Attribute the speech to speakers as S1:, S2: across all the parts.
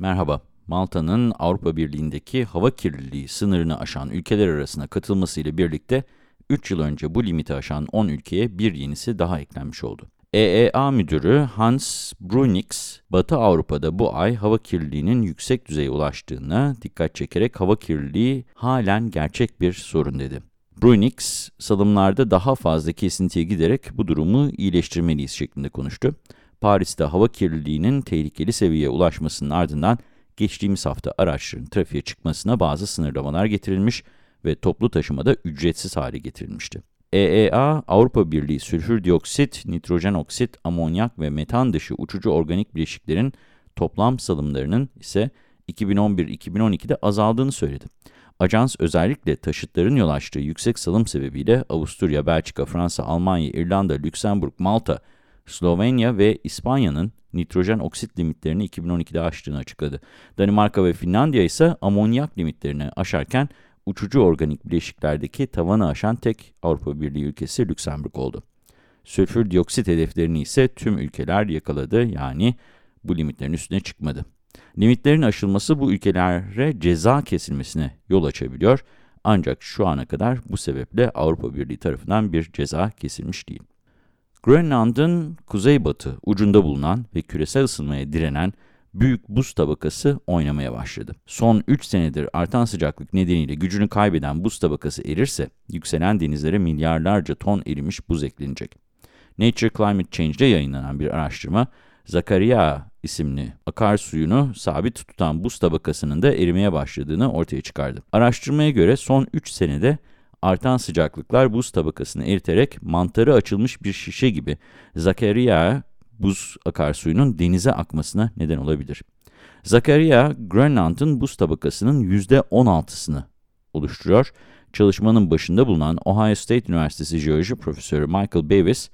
S1: Merhaba. Malta'nın Avrupa Birliği'ndeki hava kirliliği sınırını aşan ülkeler arasına katılmasıyla birlikte 3 yıl önce bu limiti aşan 10 ülkeye bir yenisi daha eklenmiş oldu. EEA Müdürü Hans Brunix, Batı Avrupa'da bu ay hava kirliliğinin yüksek düzeye ulaştığına dikkat çekerek hava kirliliği halen gerçek bir sorun dedi. Brunix, salımlarda daha fazla kesintiye giderek bu durumu iyileştirmeliyiz şeklinde konuştu. Paris'te hava kirliliğinin tehlikeli seviyeye ulaşmasının ardından geçtiğimiz hafta araçların trafiğe çıkmasına bazı sınırlamalar getirilmiş ve toplu taşımada ücretsiz hale getirilmişti. EEA, Avrupa Birliği sülfür dioksit, nitrojen oksit, amonyak ve metan dışı uçucu organik bileşiklerin toplam salımlarının ise 2011-2012'de azaldığını söyledi. Ajans özellikle taşıtların yol açtığı yüksek salım sebebiyle Avusturya, Belçika, Fransa, Almanya, İrlanda, Lüksemburg, Malta, Slovenya ve İspanya'nın nitrojen oksit limitlerini 2012'de aştığını açıkladı. Danimarka ve Finlandiya ise amonyak limitlerini aşarken uçucu organik bileşiklerdeki tavanı aşan tek Avrupa Birliği ülkesi Lüksemburg oldu. Sülfür dioksit hedeflerini ise tüm ülkeler yakaladı yani bu limitlerin üstüne çıkmadı. Limitlerin aşılması bu ülkelere ceza kesilmesine yol açabiliyor ancak şu ana kadar bu sebeple Avrupa Birliği tarafından bir ceza kesilmiş değil. Grönland'ın kuzeybatı ucunda bulunan ve küresel ısınmaya direnen büyük buz tabakası oynamaya başladı. Son 3 senedir artan sıcaklık nedeniyle gücünü kaybeden buz tabakası erirse, yükselen denizlere milyarlarca ton erimiş buz eklenecek. Nature Climate Change'de yayınlanan bir araştırma, Zakaria isimli akarsuyunu sabit tutan buz tabakasının da erimeye başladığını ortaya çıkardı. Araştırmaya göre son 3 senede artan sıcaklıklar buz tabakasını eriterek mantarı açılmış bir şişe gibi Zakaria buz akarsuyunun denize akmasına neden olabilir. Zakaria, Grönland'ın buz tabakasının %16'sını oluşturuyor. Çalışmanın başında bulunan Ohio State Üniversitesi Jeoloji Profesörü Michael Davis,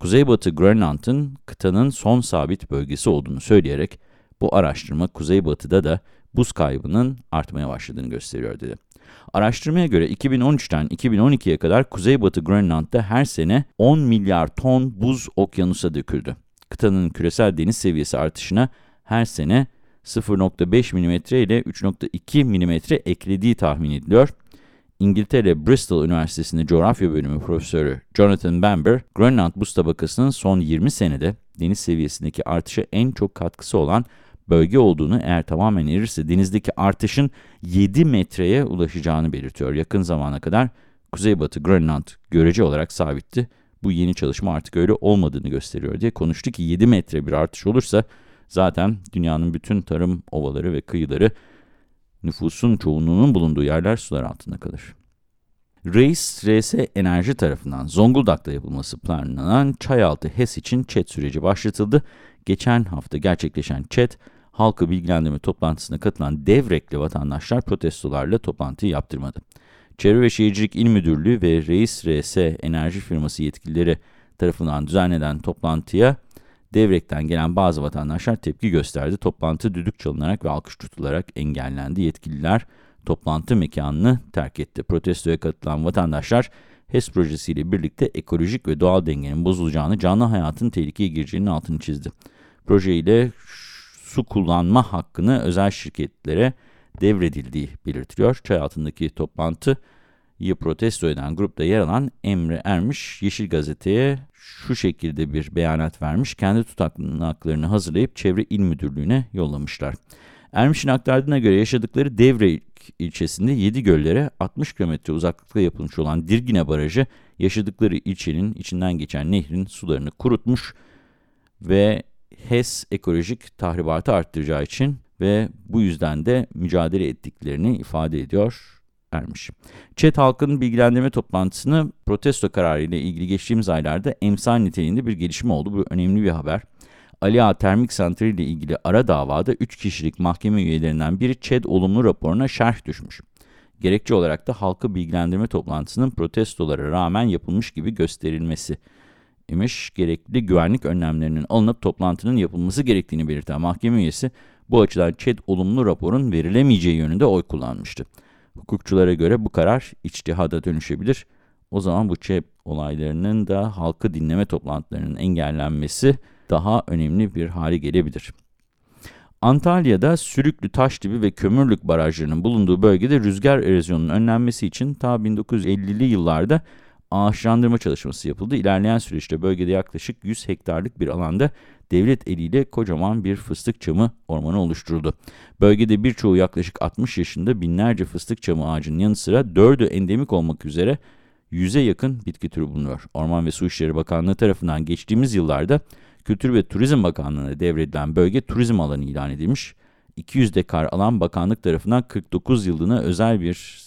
S1: Kuzeybatı Grönland'ın kıtanın son sabit bölgesi olduğunu söyleyerek, bu araştırma Kuzeybatı'da da buz kaybının artmaya başladığını gösteriyor dedi. Araştırmaya göre 2013'ten 2012'ye kadar Kuzeybatı Grönland'da her sene 10 milyar ton buz okyanusa döküldü. Kıtanın küresel deniz seviyesi artışına her sene 0.5 mm ile 3.2 mm eklediği tahmin ediliyor. İngiltere Bristol Üniversitesi'nde coğrafya bölümü profesörü Jonathan Bamber, Grönland buz tabakasının son 20 senede deniz seviyesindeki artışa en çok katkısı olan bölge olduğunu eğer tamamen erirse denizdeki artışın 7 metreye ulaşacağını belirtiyor. Yakın zamana kadar Kuzeybatı Grönland görece olarak sabitti. Bu yeni çalışma artık öyle olmadığını gösteriyor diye konuştu ki 7 metre bir artış olursa zaten dünyanın bütün tarım ovaları ve kıyıları nüfusun çoğunluğunun bulunduğu yerler sular altında kalır. Reis RS Enerji tarafından Zonguldak'ta yapılması planlanan Çayaltı HES için ÇED süreci başlatıldı. Geçen hafta gerçekleşen ÇED, halkı bilgilendirme toplantısına katılan devrekli vatandaşlar protestolarla toplantıyı yaptırmadı. Çevre ve Şehircilik İl Müdürlüğü ve Reis RS Enerji Firması yetkilileri tarafından düzenlenen toplantıya Devrek'ten gelen bazı vatandaşlar tepki gösterdi. Toplantı düdük çalınarak ve alkış tutularak engellendi. Yetkililer toplantı mekanını terk etti. Protestoya katılan vatandaşlar HES projesiyle birlikte ekolojik ve doğal dengenin bozulacağını, canlı hayatın tehlikeye gireceğinin altını çizdi. Projeyle su kullanma hakkını özel şirketlere devredildiği belirtiliyor. Çay altındaki toplantıyı protesto eden grupta yer alan Emre Ermiş, Yeşil Gazete'ye şu şekilde bir beyanat vermiş. Kendi tutanaklarını hazırlayıp Çevre İl Müdürlüğü'ne yollamışlar. Ermiş'in aktardığına göre yaşadıkları Devre ilçesinde 7 göllere 60 kilometre uzaklıkta yapılmış olan Dirgine Barajı yaşadıkları ilçenin içinden geçen nehrin sularını kurutmuş ve HES ekolojik tahribatı arttıracağı için ve bu yüzden de mücadele ettiklerini ifade ediyor ermiş. ÇED halkın bilgilendirme toplantısını protesto kararı ile ilgili geçtiğimiz aylarda emsal niteliğinde bir gelişme oldu. Bu önemli bir haber. Ali Ağa Termik Santrali ile ilgili ara davada 3 kişilik mahkeme üyelerinden biri ÇED olumlu raporuna şerh düşmüş. Gerekçe olarak da halkı bilgilendirme toplantısının protestolara rağmen yapılmış gibi gösterilmesi imiş. Gerekli güvenlik önlemlerinin alınıp toplantının yapılması gerektiğini belirten mahkeme üyesi bu açıdan ÇED olumlu raporun verilemeyeceği yönünde oy kullanmıştı. Hukukçulara göre bu karar içtihada dönüşebilir. O zaman bu ÇED olaylarının da halkı dinleme toplantılarının engellenmesi daha önemli bir hale gelebilir. Antalya'da Sürüklü, Taşdibi ve Kömürlük barajlarının bulunduğu bölgede rüzgar erozyonunun önlenmesi için ta 1950'li yıllarda ağaçlandırma çalışması yapıldı. İlerleyen süreçte bölgede yaklaşık 100 hektarlık bir alanda devlet eliyle kocaman bir fıstık çamı ormanı oluşturuldu. Bölgede birçoğu yaklaşık 60 yaşında binlerce fıstık çamı ağacının yanı sıra 4'ü endemik olmak üzere 100'e yakın bitki türü bulunuyor. Orman ve Su İşleri Bakanlığı tarafından geçtiğimiz yıllarda Kültür ve Turizm Bakanlığı'na devredilen bölge turizm alanı ilan edilmiş. 200 dekar alan bakanlık tarafından 49 yılına özel bir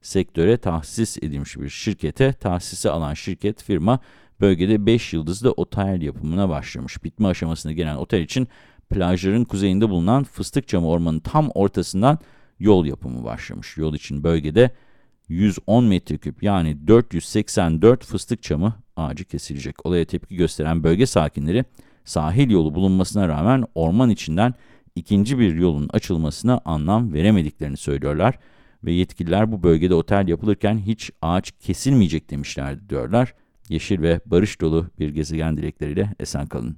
S1: sektöre tahsis edilmiş bir şirkete, tahsisi alan şirket firma bölgede 5 yıldızlı otel yapımına başlamış. Bitme aşamasına gelen otel için plajların kuzeyinde bulunan Fıstıkçamı Ormanı'nın tam ortasından yol yapımı başlamış. Yol için bölgede 110 metreküp yani 484 fıstık çamı ağacı kesilecek. Olaya tepki gösteren bölge sakinleri sahil yolu bulunmasına rağmen orman içinden ikinci bir yolun açılmasına anlam veremediklerini söylüyorlar. Ve yetkililer bu bölgede otel yapılırken hiç ağaç kesilmeyecek demişlerdi diyorlar. Yeşil ve barış dolu bir gezegen dilekleriyle esen kalın.